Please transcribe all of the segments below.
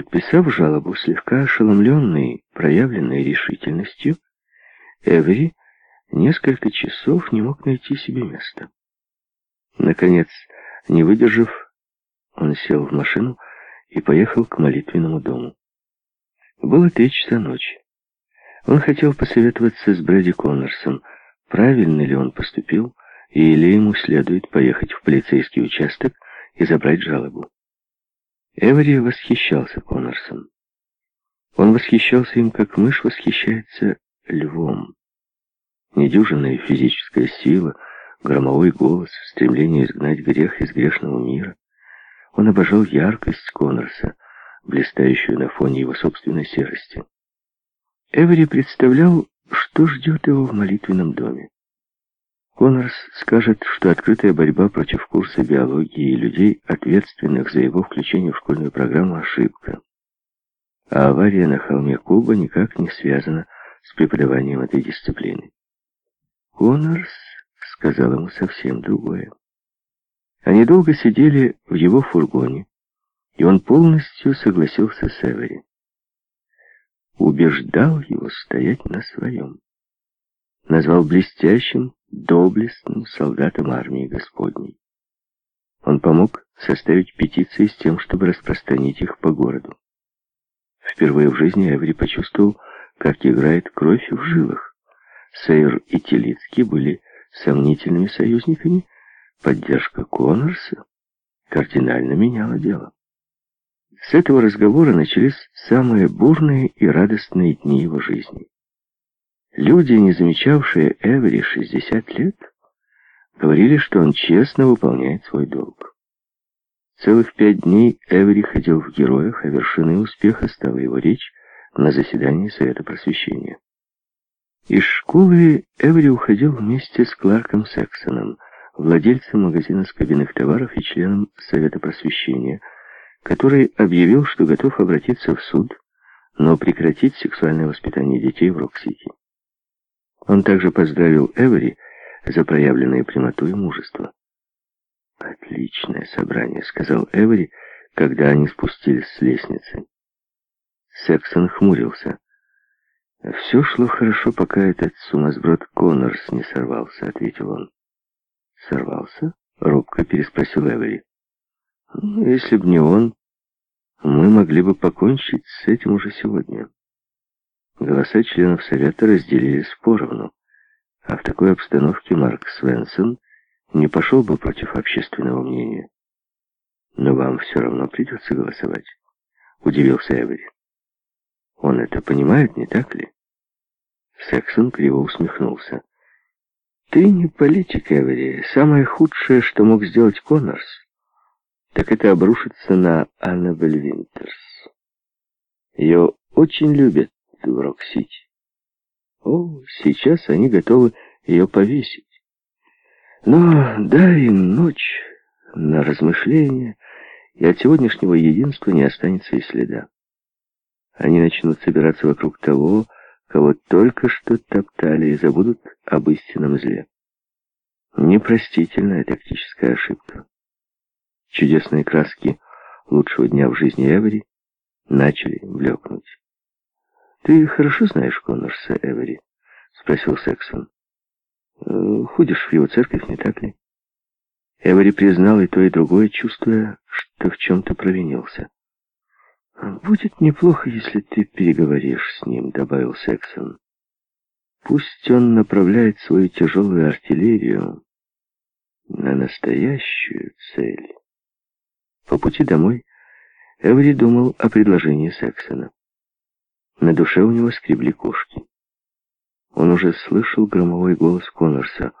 Подписав жалобу, слегка ошеломленный проявленной решительностью, Эвери несколько часов не мог найти себе места. Наконец, не выдержав, он сел в машину и поехал к молитвенному дому. Было три часа ночи. Он хотел посоветоваться с Брэди Коннорсом, правильно ли он поступил, или ему следует поехать в полицейский участок и забрать жалобу. Эвери восхищался Коннорсом. Он восхищался им, как мышь восхищается львом. Недюжинная физическая сила, громовой голос, стремление изгнать грех из грешного мира. Он обожал яркость Коннорса, блистающую на фоне его собственной серости. Эвери представлял, что ждет его в молитвенном доме. Коннорс скажет, что открытая борьба против курса биологии и людей, ответственных за его включение в школьную программу, ошибка. А авария на холме Куба никак не связана с преподаванием этой дисциплины. Коннорс сказал ему совсем другое. Они долго сидели в его фургоне, и он полностью согласился с Эвери. Убеждал его стоять на своем. Назвал блестящим, доблестным солдатом армии Господней. Он помог составить петиции с тем, чтобы распространить их по городу. Впервые в жизни Эври почувствовал, как играет кровь в жилах. Сейр и Телицкий были сомнительными союзниками, поддержка Коннорса кардинально меняла дело. С этого разговора начались самые бурные и радостные дни его жизни. Люди, не замечавшие Эвери 60 лет, говорили, что он честно выполняет свой долг. Целых пять дней Эвери ходил в героях, а вершиной успеха стала его речь на заседании Совета Просвещения. Из школы Эвери уходил вместе с Кларком Сексоном, владельцем магазина скобяных товаров и членом Совета Просвещения, который объявил, что готов обратиться в суд, но прекратить сексуальное воспитание детей в Рок-Сити. Он также поздравил Эвери за проявленное прямоту и мужество. «Отличное собрание», — сказал Эвери, когда они спустились с лестницы. Сексон хмурился. «Все шло хорошо, пока этот сумасброд Коннорс не сорвался», — ответил он. «Сорвался?» — робко переспросил Эвери. Ну, если б не он, мы могли бы покончить с этим уже сегодня. Голоса членов Совета разделились поровну, а в такой обстановке Марк Свенсон не пошел бы против общественного мнения. Но вам все равно придется голосовать, удивился Эвери. Он это понимает, не так ли? Сексон криво усмехнулся. Ты не политик, Эвери. Самое худшее, что мог сделать Коннорс, так это обрушится на Аннабель Винтерс. Ее очень любят в Рок-Сити. О, сейчас они готовы ее повесить. Но дай им ночь на размышления, и от сегодняшнего единства не останется и следа. Они начнут собираться вокруг того, кого только что топтали, и забудут об истинном зле. Непростительная тактическая ошибка. Чудесные краски лучшего дня в жизни Эвери начали блекнуть. «Ты хорошо знаешь Коннорса, Эвери?» — спросил Сексон. «Э, «Ходишь в его церковь, не так ли?» Эвери признал и то, и другое, чувствуя, что в чем-то провинился. «Будет неплохо, если ты переговоришь с ним», — добавил Сексон. «Пусть он направляет свою тяжелую артиллерию на настоящую цель». По пути домой Эври думал о предложении Сексона. На душе у него скребли кошки. Он уже слышал громовой голос Коннорса.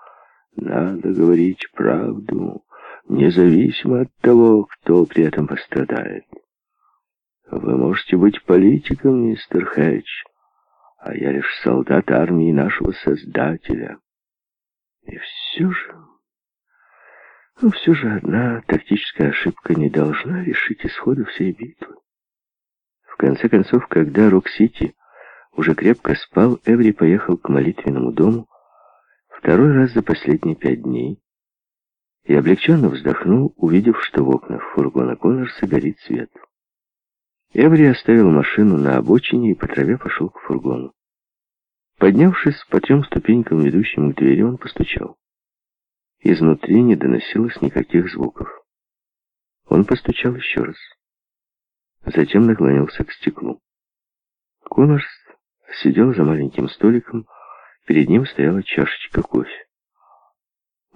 «Надо говорить правду, независимо от того, кто при этом пострадает. Вы можете быть политиком, мистер Хэтч, а я лишь солдат армии нашего Создателя. И все же но все же одна тактическая ошибка не должна решить исхода всей битвы. Конце концов, когда Рок-Сити уже крепко спал, Эври поехал к молитвенному дому второй раз за последние пять дней и облегченно вздохнул, увидев, что в окнах фургона Коннорса горит свет. Эври оставил машину на обочине и по траве пошел к фургону. Поднявшись по трем ступенькам, ведущим к двери, он постучал. Изнутри не доносилось никаких звуков. Он постучал еще раз. Затем наклонился к стеклу. Коннорс сидел за маленьким столиком, перед ним стояла чашечка кофе.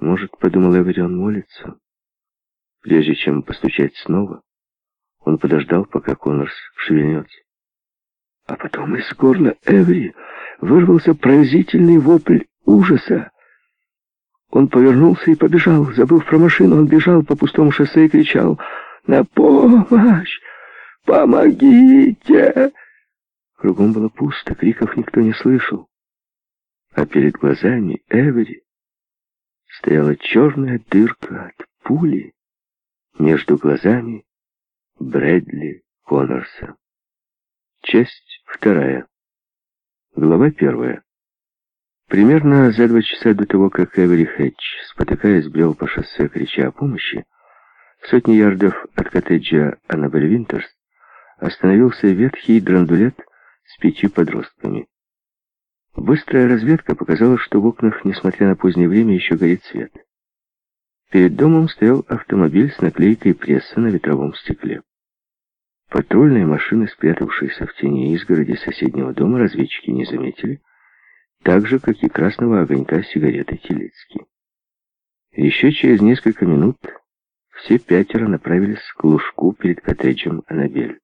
Может, подумал Эвери, он молится? Прежде чем постучать снова, он подождал, пока Коннорс шевельнется. А потом из горла Эвери вырвался пронзительный вопль ужаса. Он повернулся и побежал. Забыв про машину, он бежал по пустому шоссе и кричал «На помощь! Помогите!» Кругом было пусто, криков никто не слышал. А перед глазами Эвери стояла черная дырка от пули между глазами Брэдли Коннорса. Часть вторая. Глава первая. Примерно за два часа до того, как Эвери Хэтч, спотыкаясь, брел по шоссе, крича о помощи, в сотни ярдов от коттеджа Аннабель Винтерс остановился ветхий драндулет с пятью подростками. Быстрая разведка показала, что в окнах, несмотря на позднее время, еще горит свет. Перед домом стоял автомобиль с наклейкой пресса на ветровом стекле. Патрульные машины, спрятавшиеся в тени изгороди соседнего дома, разведчики не заметили, так же, как и красного огонька сигареты Телецки. Еще через несколько минут все пятеро направились к лужку перед коттеджем Анабель.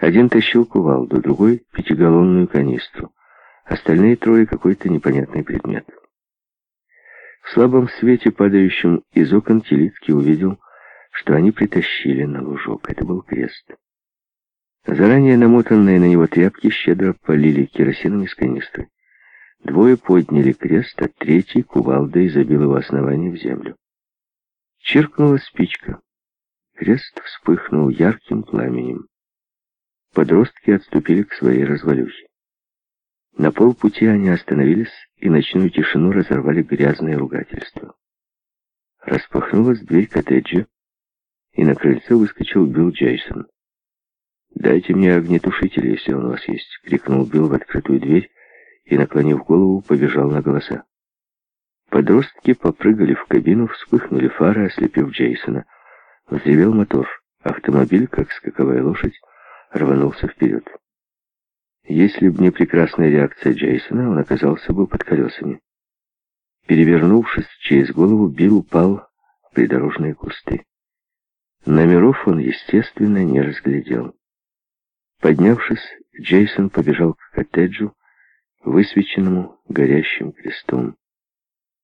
Один тащил кувалду, другой — пятигаллонную канистру, остальные трое — какой-то непонятный предмет. В слабом свете, падающем из окон, Телицкий увидел, что они притащили на лужок. Это был крест. Заранее намотанные на него тряпки щедро полили керосином из канистры. Двое подняли крест, а третий кувалдой забил его основание в землю. Чиркнула спичка. Крест вспыхнул ярким пламенем. Подростки отступили к своей развалюхе. На полпути они остановились и ночную тишину разорвали грязные ругательства. Распахнулась дверь коттеджа, и на крыльцо выскочил Билл Джейсон. «Дайте мне огнетушитель, если он у вас есть», — крикнул Билл в открытую дверь и, наклонив голову, побежал на голоса. Подростки попрыгали в кабину, вспыхнули фары, ослепив Джейсона. Взревел мотор. Автомобиль, как скаковая лошадь, рванулся вперед. Если бы не прекрасная реакция Джейсона, он оказался бы под колесами. Перевернувшись через голову, Билл упал в придорожные кусты. Номеров он, естественно, не разглядел. Поднявшись, Джейсон побежал к коттеджу, высвеченному горящим крестом.